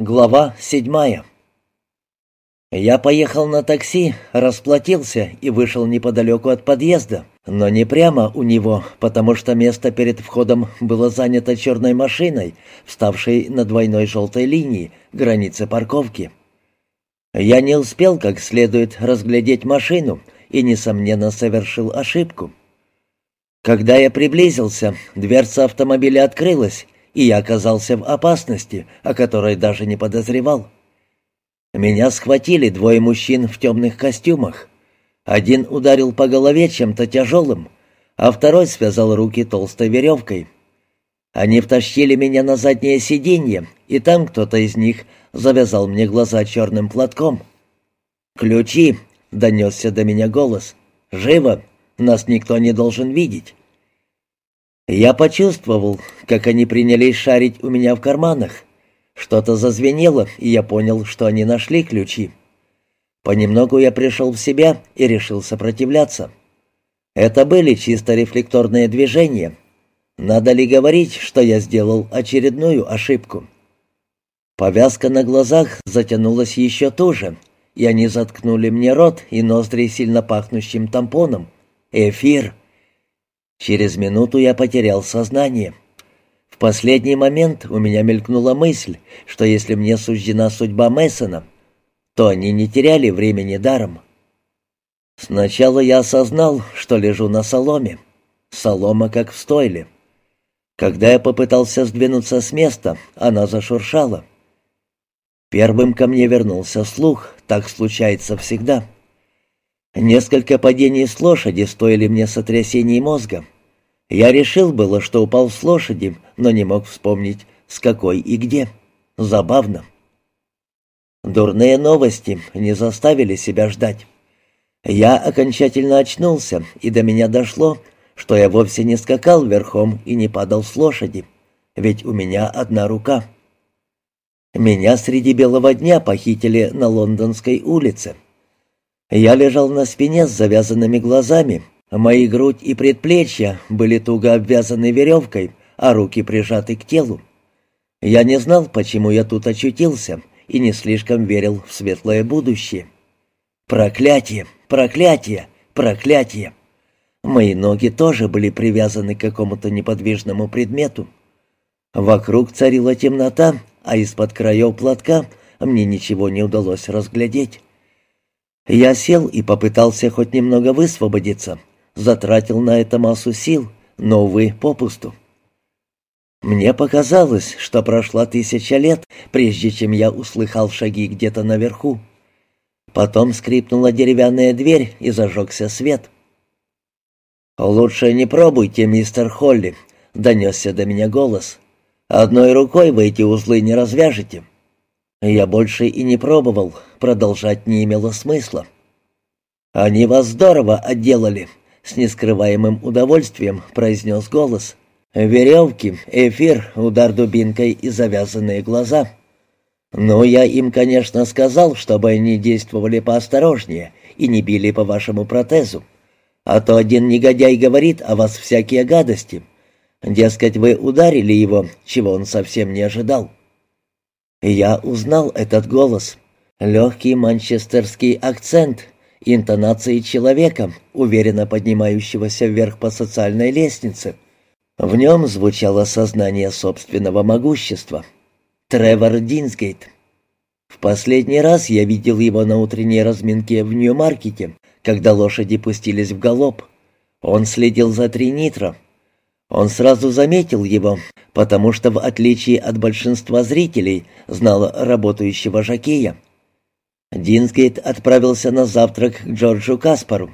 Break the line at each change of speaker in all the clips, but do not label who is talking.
Глава седьмая. Я поехал на такси, расплатился и вышел неподалеку от подъезда, но не прямо у него, потому что место перед входом было занято черной машиной, вставшей на двойной желтой линии, границы парковки. Я не успел как следует разглядеть машину и, несомненно, совершил ошибку. Когда я приблизился, дверца автомобиля открылась, и я оказался в опасности, о которой даже не подозревал. Меня схватили двое мужчин в темных костюмах. Один ударил по голове чем-то тяжелым, а второй связал руки толстой веревкой. Они втащили меня на заднее сиденье, и там кто-то из них завязал мне глаза черным платком. «Ключи!» — донесся до меня голос. «Живо! Нас никто не должен видеть!» Я почувствовал, как они принялись шарить у меня в карманах. Что-то зазвенело, и я понял, что они нашли ключи. Понемногу я пришел в себя и решил сопротивляться. Это были чисто рефлекторные движения. Надо ли говорить, что я сделал очередную ошибку? Повязка на глазах затянулась еще туже, и они заткнули мне рот и ноздри сильно пахнущим тампоном. Эфир! Через минуту я потерял сознание. В последний момент у меня мелькнула мысль, что если мне суждена судьба Мэссона, то они не теряли времени даром. Сначала я осознал, что лежу на соломе. Солома как в стойле. Когда я попытался сдвинуться с места, она зашуршала. Первым ко мне вернулся слух, так случается всегда. Несколько падений с лошади стоили мне сотрясений мозга. Я решил было, что упал с лошади, но не мог вспомнить, с какой и где. Забавно. Дурные новости не заставили себя ждать. Я окончательно очнулся, и до меня дошло, что я вовсе не скакал верхом и не падал с лошади, ведь у меня одна рука. Меня среди белого дня похитили на Лондонской улице. Я лежал на спине с завязанными глазами. Мои грудь и предплечья были туго обвязаны веревкой, а руки прижаты к телу. Я не знал, почему я тут очутился, и не слишком верил в светлое будущее. Проклятие, проклятие, проклятие. Мои ноги тоже были привязаны к какому-то неподвижному предмету. Вокруг царила темнота, а из-под краев платка мне ничего не удалось разглядеть. Я сел и попытался хоть немного высвободиться, затратил на это массу сил, но, увы, попусту. Мне показалось, что прошла тысяча лет, прежде чем я услыхал шаги где-то наверху. Потом скрипнула деревянная дверь и зажегся свет. «Лучше не пробуйте, мистер Холли», — донесся до меня голос. «Одной рукой вы эти узлы не развяжете». Я больше и не пробовал, продолжать не имело смысла. «Они вас здорово отделали», — с нескрываемым удовольствием произнес голос. «Веревки, эфир, удар дубинкой и завязанные глаза». «Ну, я им, конечно, сказал, чтобы они действовали поосторожнее и не били по вашему протезу. А то один негодяй говорит о вас всякие гадости. Дескать, вы ударили его, чего он совсем не ожидал». Я узнал этот голос. Легкий манчестерский акцент, интонации человека, уверенно поднимающегося вверх по социальной лестнице. В нем звучало сознание собственного могущества. Тревор Динсгейт. В последний раз я видел его на утренней разминке в Нью-Маркете, когда лошади пустились в галоп. Он следил за Тринитро. Он сразу заметил его, потому что, в отличие от большинства зрителей, знал работающего жакея. Динсгейт отправился на завтрак к Джорджу Каспару.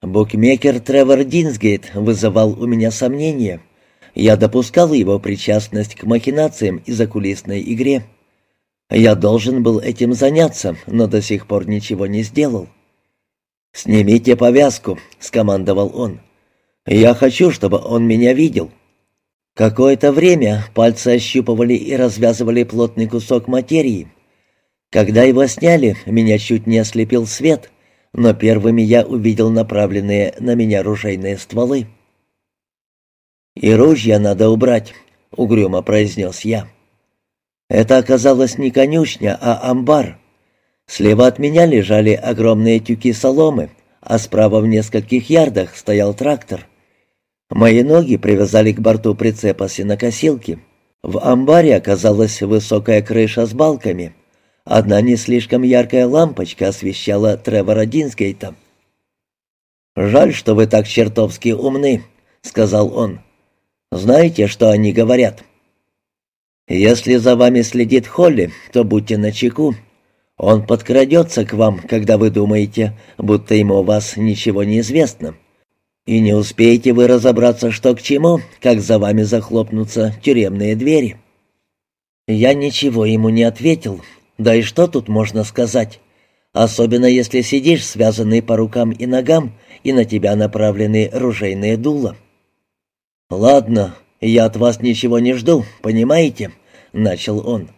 Букмекер Тревор Динсгейт вызывал у меня сомнения. Я допускал его причастность к махинациям и закулисной игре. Я должен был этим заняться, но до сих пор ничего не сделал. «Снимите повязку», — скомандовал он. «Я хочу, чтобы он меня видел». Какое-то время пальцы ощупывали и развязывали плотный кусок материи. Когда его сняли, меня чуть не ослепил свет, но первыми я увидел направленные на меня ружейные стволы. «И ружья надо убрать», — угрюмо произнес я. Это оказалось не конюшня, а амбар. Слева от меня лежали огромные тюки соломы, а справа в нескольких ярдах стоял трактор. Мои ноги привязали к борту прицепа сенокосилки. В амбаре оказалась высокая крыша с балками. Одна не слишком яркая лампочка освещала Тревора Динсгейта. «Жаль, что вы так чертовски умны», — сказал он. «Знаете, что они говорят?» «Если за вами следит Холли, то будьте начеку. Он подкрадется к вам, когда вы думаете, будто ему о вас ничего не известно. И не успеете вы разобраться, что к чему, как за вами захлопнутся тюремные двери». Я ничего ему не ответил. Да и что тут можно сказать? Особенно если сидишь связанный по рукам и ногам, и на тебя направлены ружейные дула. «Ладно, я от вас ничего не жду, понимаете?» — начал он.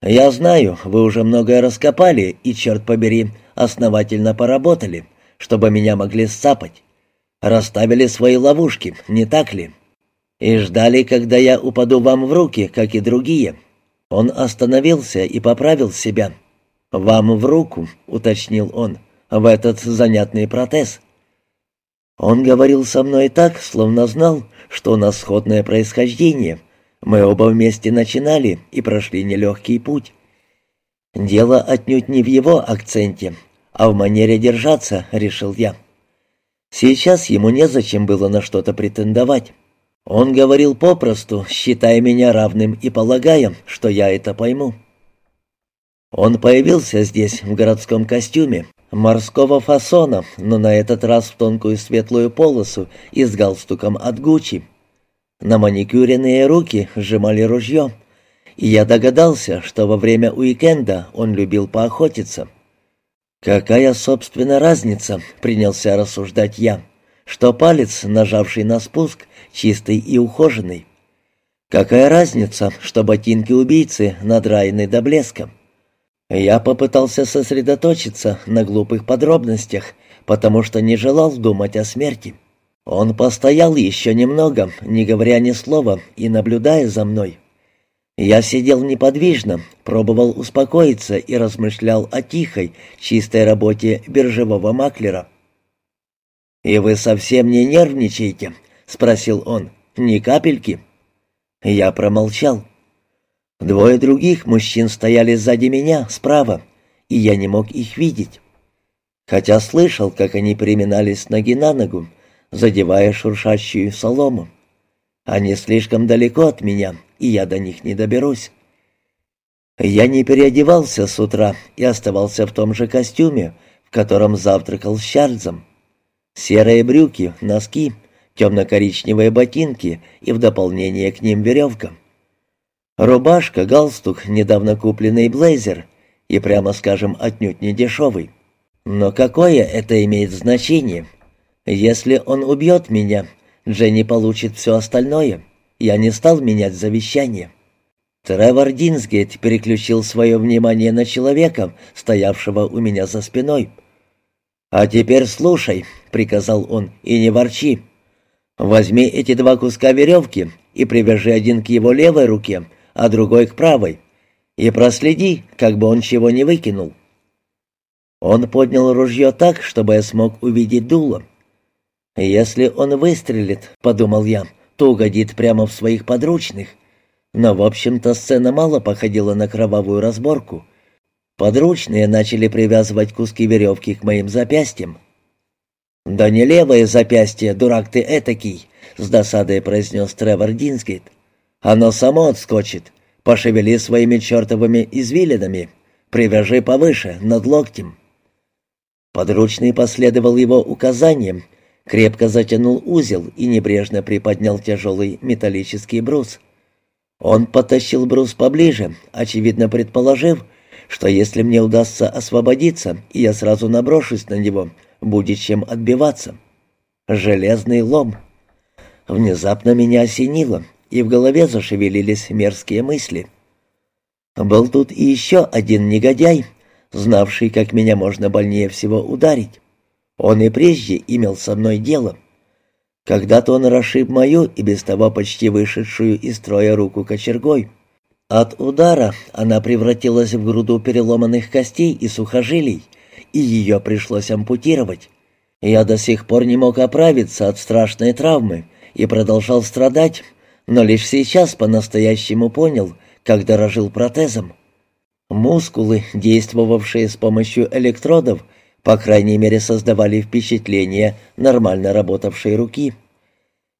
«Я знаю, вы уже многое раскопали и, черт побери, основательно поработали, чтобы меня могли сцапать. Расставили свои ловушки, не так ли? И ждали, когда я упаду вам в руки, как и другие». Он остановился и поправил себя. «Вам в руку», — уточнил он, — «в этот занятный протез». Он говорил со мной так, словно знал, что у нас сходное происхождение — мы оба вместе начинали и прошли нелегкий путь. Дело отнюдь не в его акценте, а в манере держаться, решил я. Сейчас ему незачем было на что-то претендовать. Он говорил попросту, считая меня равным и полагая, что я это пойму. Он появился здесь в городском костюме, морского фасона, но на этот раз в тонкую светлую полосу и с галстуком от Гуччи. На маникюренные руки сжимали ружье, и я догадался, что во время уикенда он любил поохотиться. «Какая, собственно, разница?» — принялся рассуждать я. «Что палец, нажавший на спуск, чистый и ухоженный? Какая разница, что ботинки убийцы надраены до блеска?» Я попытался сосредоточиться на глупых подробностях, потому что не желал думать о смерти. Он постоял еще немного, не говоря ни слова и наблюдая за мной. Я сидел неподвижно, пробовал успокоиться и размышлял о тихой, чистой работе биржевого маклера. «И вы совсем не нервничаете?» — спросил он. «Ни капельки?» Я промолчал. Двое других мужчин стояли сзади меня, справа, и я не мог их видеть. Хотя слышал, как они переминались ноги на ногу, задевая шуршащую солому. Они слишком далеко от меня, и я до них не доберусь. Я не переодевался с утра и оставался в том же костюме, в котором завтракал с Чарльзом. Серые брюки, носки, темно-коричневые ботинки и в дополнение к ним веревка. Рубашка, галстук, недавно купленный блейзер и, прямо скажем, отнюдь не дешевый. Но какое это имеет значение? Если он убьет меня, Дженни получит все остальное. Я не стал менять завещание. Тревор Динсгейт переключил свое внимание на человека, стоявшего у меня за спиной. «А теперь слушай», — приказал он, — «и не ворчи. Возьми эти два куска веревки и привяжи один к его левой руке, а другой к правой, и проследи, как бы он чего не выкинул». Он поднял ружье так, чтобы я смог увидеть дуло. «Если он выстрелит, — подумал я, — то угодит прямо в своих подручных. Но, в общем-то, сцена мало походила на кровавую разборку. Подручные начали привязывать куски веревки к моим запястьям. «Да не левое запястье, дурак ты этакий!» — с досадой произнес Тревор Динсгейт. «Оно само отскочит. Пошевели своими чертовыми извилинами. Привяжи повыше, над локтем». Подручный последовал его указаниям, крепко затянул узел и небрежно приподнял тяжелый металлический брус. Он потащил брус поближе, очевидно предположив, что если мне удастся освободиться, и я сразу наброшусь на него, будет чем отбиваться. Железный лом. Внезапно меня осенило, и в голове зашевелились мерзкие мысли. Был тут и еще один негодяй, знавший, как меня можно больнее всего ударить. Он и прежде имел со мной дело. Когда-то он расшиб мою и без того почти вышедшую из строя руку кочергой. От удара она превратилась в груду переломанных костей и сухожилий, и ее пришлось ампутировать. Я до сих пор не мог оправиться от страшной травмы и продолжал страдать, но лишь сейчас по-настоящему понял, как дорожил протезом. Мускулы, действовавшие с помощью электродов, по крайней мере создавали впечатление нормально работавшей руки.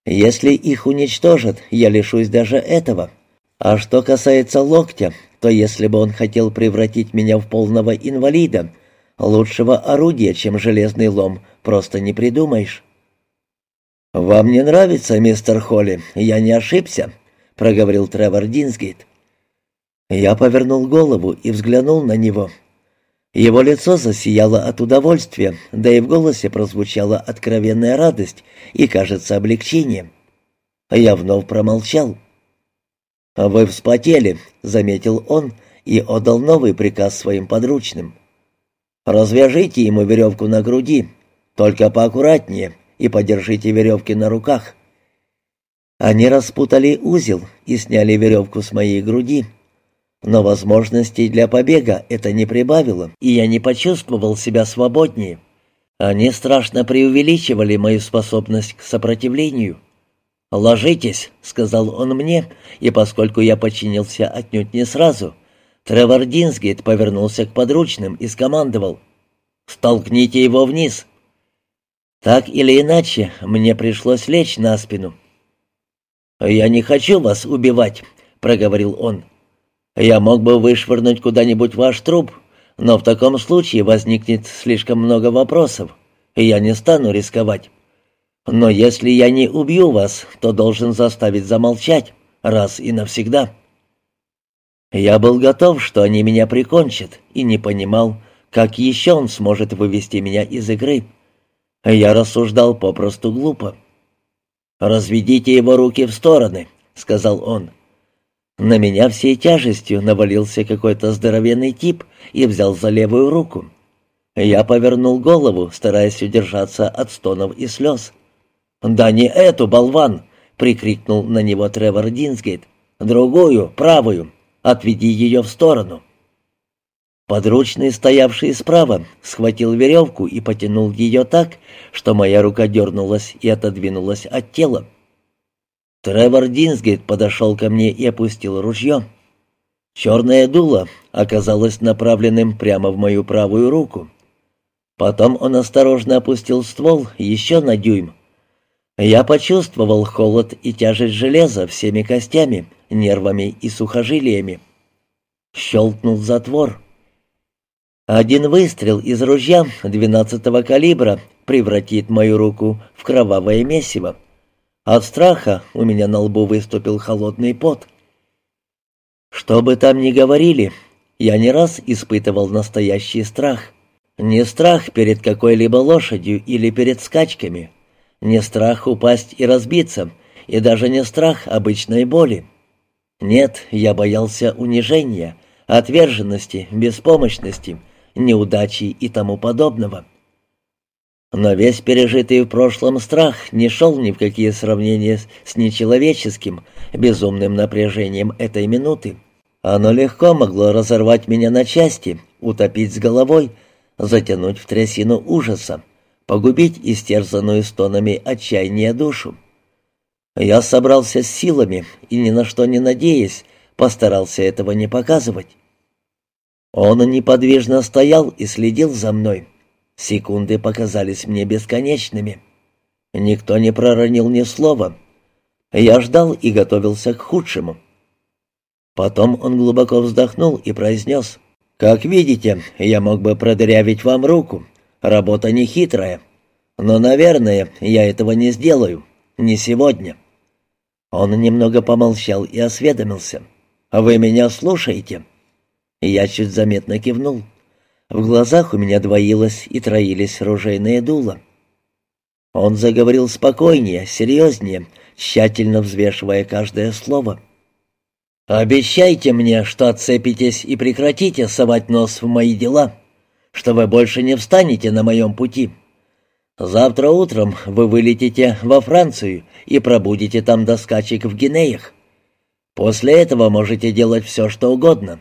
Если их уничтожат, я лишусь даже этого. А что касается локтя, то если бы он хотел превратить меня в полного инвалида, лучшего орудия, чем железный лом, просто не придумаешь. «Вам не нравится, мистер Холли? Я не ошибся», — проговорил Тревор Динсгейт. Я повернул голову и взглянул на него. Его лицо засияло от удовольствия, да и в голосе прозвучала откровенная радость и, кажется, облегчение. Я вновь промолчал. «Вы вспотели», — заметил он и отдал новый приказ своим подручным. «Развяжите ему веревку на груди, только поаккуратнее, и подержите веревки на руках». Они распутали узел и сняли веревку с моей груди. Но возможностей для побега это не прибавило, и я не почувствовал себя свободнее. Они страшно преувеличивали мою способность к сопротивлению. «Ложитесь», — сказал он мне, и поскольку я подчинился отнюдь не сразу, Тревор Динсгейт повернулся к подручным и скомандовал. «Столкните его вниз». Так или иначе, мне пришлось лечь на спину. «Я не хочу вас убивать», — проговорил он. Я мог бы вышвырнуть куда-нибудь ваш труп, но в таком случае возникнет слишком много вопросов, и я не стану рисковать. Но если я не убью вас, то должен заставить замолчать, раз и навсегда». Я был готов, что они меня прикончат, и не понимал, как еще он сможет вывести меня из игры. Я рассуждал попросту глупо. «Разведите его руки в стороны», — сказал он. На меня всей тяжестью навалился какой-то здоровенный тип и взял за левую руку. Я повернул голову, стараясь удержаться от стонов и слез. «Да не эту, болван!» — прикрикнул на него Тревор Динсгейт. «Другую, правую. Отведи ее в сторону». Подручный, стоявший справа, схватил веревку и потянул ее так, что моя рука дернулась и отодвинулась от тела. Тревор Динсгейт подошел ко мне и опустил ружье. Черное дуло оказалось направленным прямо в мою правую руку. Потом он осторожно опустил ствол еще на дюйм. Я почувствовал холод и тяжесть железа всеми костями, нервами и сухожилиями. Щелкнул затвор. Один выстрел из ружья двенадцатого калибра превратит мою руку в кровавое месиво. От страха у меня на лбу выступил холодный пот. Что бы там ни говорили, я не раз испытывал настоящий страх. Не страх перед какой-либо лошадью или перед скачками, не страх упасть и разбиться, и даже не страх обычной боли. Нет, я боялся унижения, отверженности, беспомощности, неудачи и тому подобного. Но весь пережитый в прошлом страх не шел ни в какие сравнения с нечеловеческим, безумным напряжением этой минуты. Оно легко могло разорвать меня на части, утопить с головой, затянуть в трясину ужаса, погубить истерзанную стонами отчаяния душу. Я собрался с силами и, ни на что не надеясь, постарался этого не показывать. Он неподвижно стоял и следил за мной. Секунды показались мне бесконечными. Никто не проронил ни слова. Я ждал и готовился к худшему. Потом он глубоко вздохнул и произнес, «Как видите, я мог бы продырявить вам руку. Работа не хитрая. Но, наверное, я этого не сделаю. Не сегодня». Он немного помолчал и осведомился. «Вы меня слушаете?» Я чуть заметно кивнул. В глазах у меня двоилось и троились ружейные дула. Он заговорил спокойнее, серьезнее, тщательно взвешивая каждое слово. «Обещайте мне, что отцепитесь и прекратите совать нос в мои дела, что вы больше не встанете на моем пути. Завтра утром вы вылетите во Францию и пробудете там до скачек в Гинеях. После этого можете делать все, что угодно.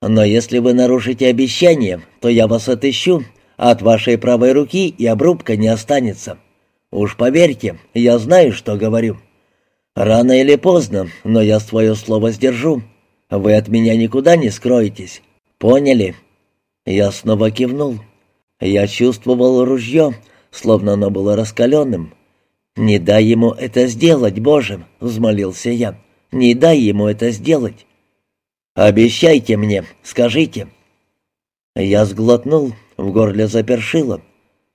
Но если вы нарушите обещание, то я вас отыщу, а от вашей правой руки и обрубка не останется. Уж поверьте, я знаю, что говорю. Рано или поздно, но я свое слово сдержу. Вы от меня никуда не скроетесь. Поняли?» Я снова кивнул. Я чувствовал ружье, словно оно было раскаленным. «Не дай ему это сделать, Боже!» — взмолился я. «Не дай ему это сделать!» «Обещайте мне, скажите!» Я сглотнул, в горле запершило.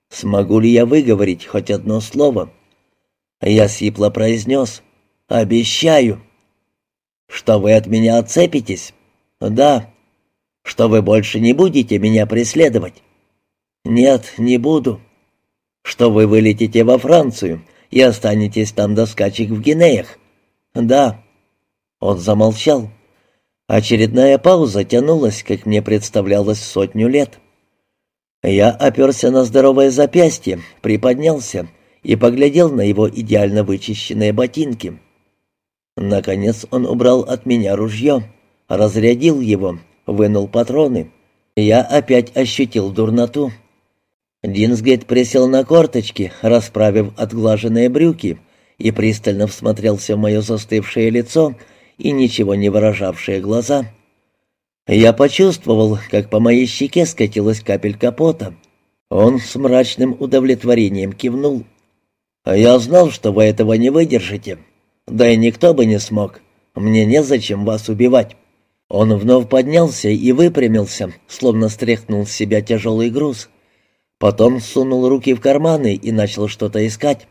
«Смогу ли я выговорить хоть одно слово?» Я сипло произнес. «Обещаю!» «Что вы от меня отцепитесь?» «Да». «Что вы больше не будете меня преследовать?» «Нет, не буду». «Что вы вылетите во Францию и останетесь там до скачек в Гинеях?» «Да». Он замолчал. Очередная пауза тянулась, как мне представлялось, сотню лет. Я оперся на здоровое запястье, приподнялся и поглядел на его идеально вычищенные ботинки. Наконец он убрал от меня ружье, разрядил его, вынул патроны. Я опять ощутил дурноту. Динсгейт присел на корточки, расправив отглаженные брюки, и пристально всмотрелся в мое застывшее лицо и ничего не выражавшие глаза. Я почувствовал, как по моей щеке скатилась капелька пота. Он с мрачным удовлетворением кивнул. «Я знал, что вы этого не выдержите. Да и никто бы не смог. Мне незачем вас убивать». Он вновь поднялся и выпрямился, словно стряхнул с себя тяжелый груз. Потом сунул руки в карманы и начал что-то искать.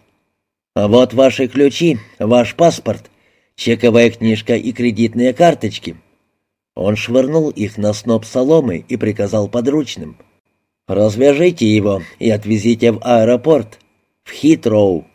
«Вот ваши ключи, ваш паспорт, чековая книжка и кредитные карточки». Он швырнул их на сноп соломы и приказал подручным. «Развяжите его и отвезите в аэропорт, в Хитроу».